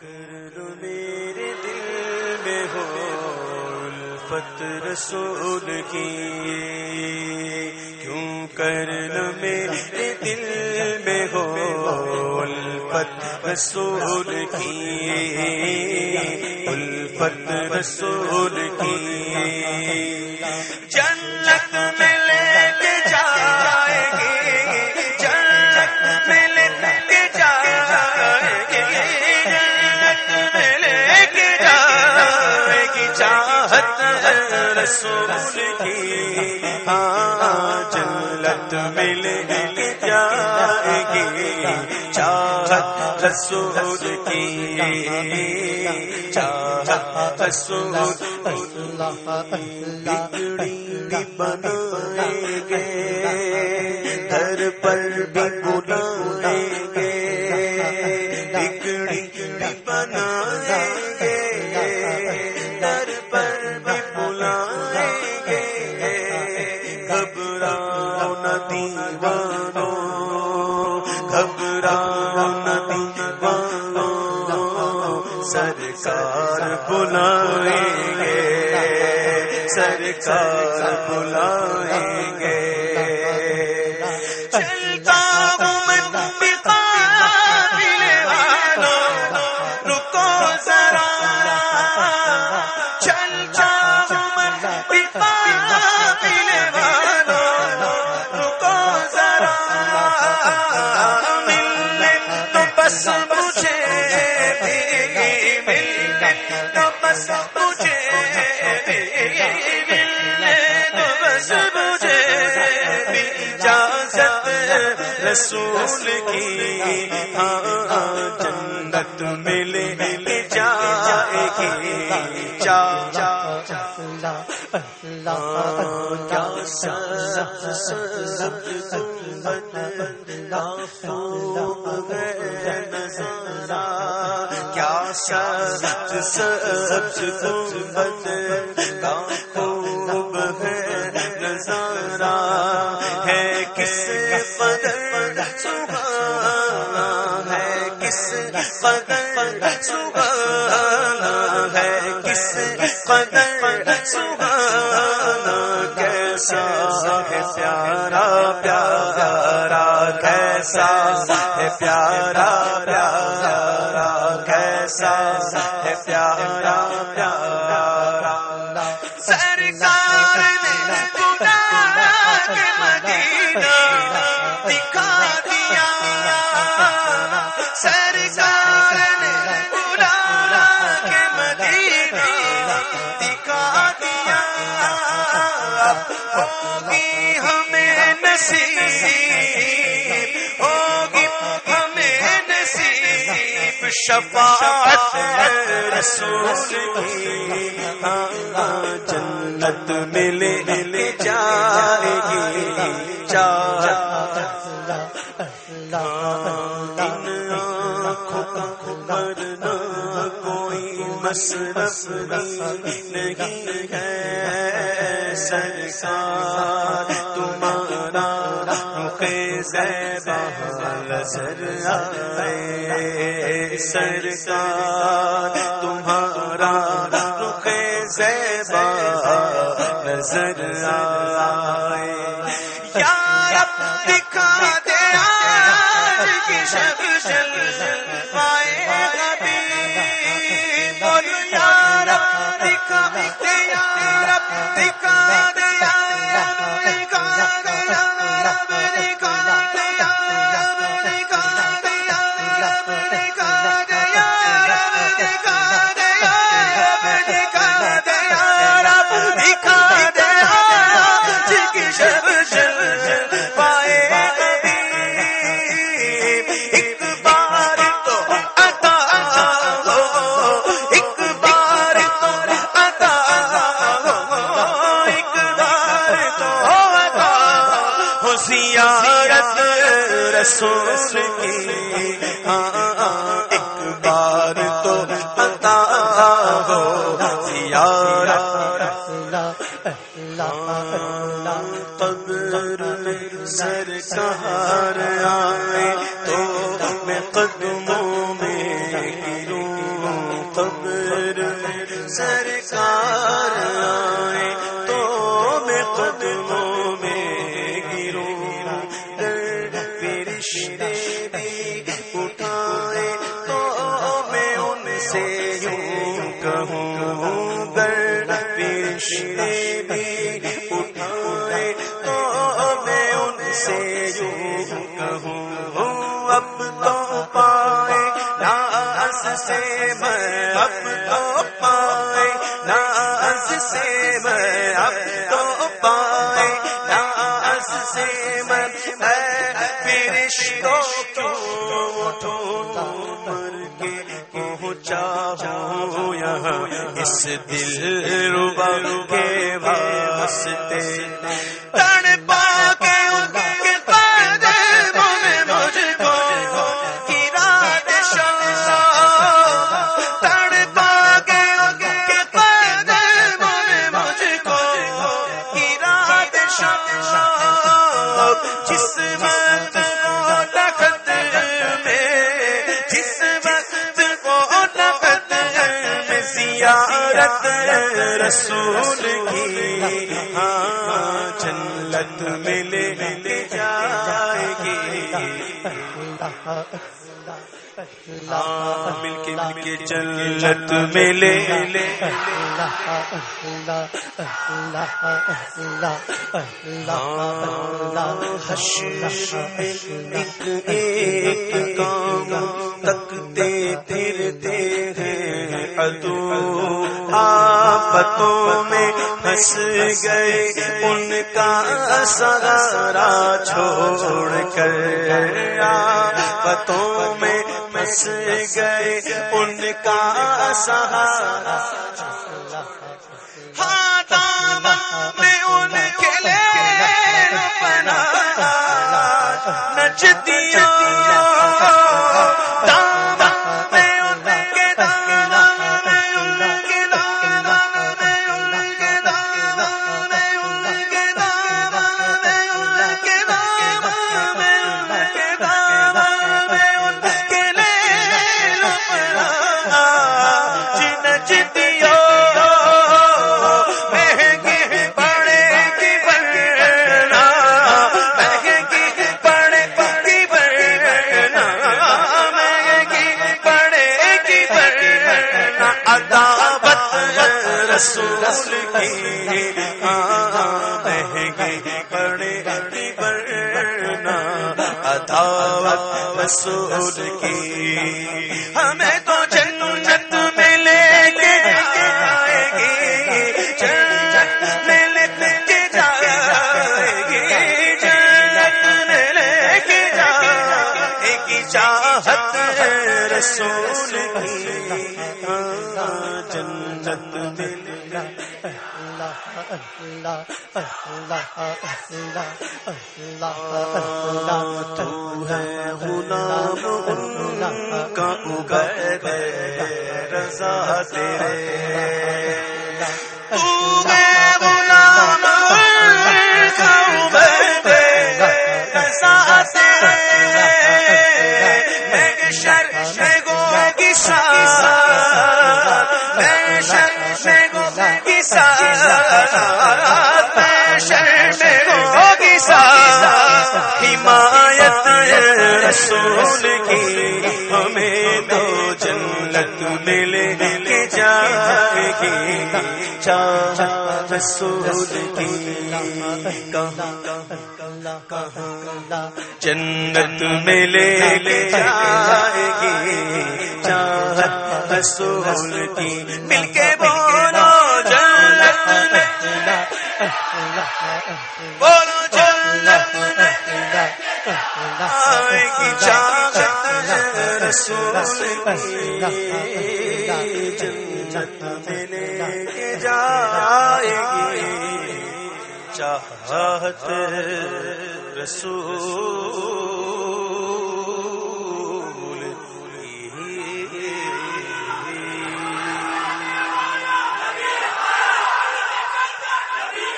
کر لو میرے دل میں ہو الفت رسول کی۔ کیوں کر لو میرے دل میں ہو الفت رسول کی۔ الفت رسول کی۔ جنت میں لے گی ہاں جنت مل جائے گی۔ چاہت رسول کی۔ چاہت رسول بگڑی بنائے گے گھر پر بھی بنائے سرکار بلائیں گے سرکار بلائیں گے۔ چلتا ہوں میں رکو ذرا۔ چلتا نہ رسول کی ہاں جنت ملے مل جائے گی۔ جا چا اللہ ہاں، سب کیا سب سب گنبد کا خوب ہے نظارہ ہے کس قدر سبحانہ ہے کس قدر سبحانہ ہے کس قدر سبحانہ کیسا ہے پیارا پیارا، کیسا ہے پیارا پیارا، کیسا ہے پیارا پیارا۔ سرکار نے خدا کے مدینہ دکھا دیا۔ سرکار ہوگی ہمیں نصیب، ہوگی ہمیں نصیب، شفاعت رسول کی ہاں، جنت ملے مل جائے گی، چار۔ ہاں، ان آنکھوں کا مرنا کوئی مصرف نہیں ہے سرکار تمہارا رخ زیبا نظر آئے سرکار تمہارا رخ زیبا نظر آئے یا رب دکھا دے آج کی شب جل پائے زیارت رسول کی۔ ہاں ایک بار تو عطا ہو۔ زیارت قبر میں سرکار آئے تو میں قدموں میں گروں۔ قبر میں سرکار کہوں گر فرشتے بھی اٹھائے تو میں ان سے یوں کہوں اب تو پائے ناس سے میں اب تو پائے ناس سے میں اب تو پائے ناس سے میں فرشتوں کو اٹھو مر پہنچا ہوں یہاں اس دل ربا کے واسطے۔ تڑ پا کے ان کے زیارت رسول کی ہاں جنت ملے جائے گی۔ ہاں مل کے مل کے جنت ملے لے ایک ایک کام تکتے پھرتے ہیں۔ آفتوں میں پھنس گئے، ان کا سہارا چھوڑ کر آفتوں میں پھنس گئے، ان کا سہارا میں ان کے بنا رسول کی ہاں مہنگی پڑے گی عداوت رسول کی۔ ہمیں تو جنت میں لے کے جائے گی، جنت میں لے کے جائے گی، جنت میں لے کے جائے گی۔ چاہت رسول۔ تو ہے غلام اللہ کا رضا تیرے تو غلام ساتھ حمایت رسول کی۔ ہمیں تو جنت ملے کے جائے گی۔ چاہ رسول کی۔ کہاں جنت ملے لے جائے گی۔ چاہت رسول کی۔ مل کے بولو جنت آئے گی چاہت رسول کی جنت میں لے کے جائے گی، چاہت رسول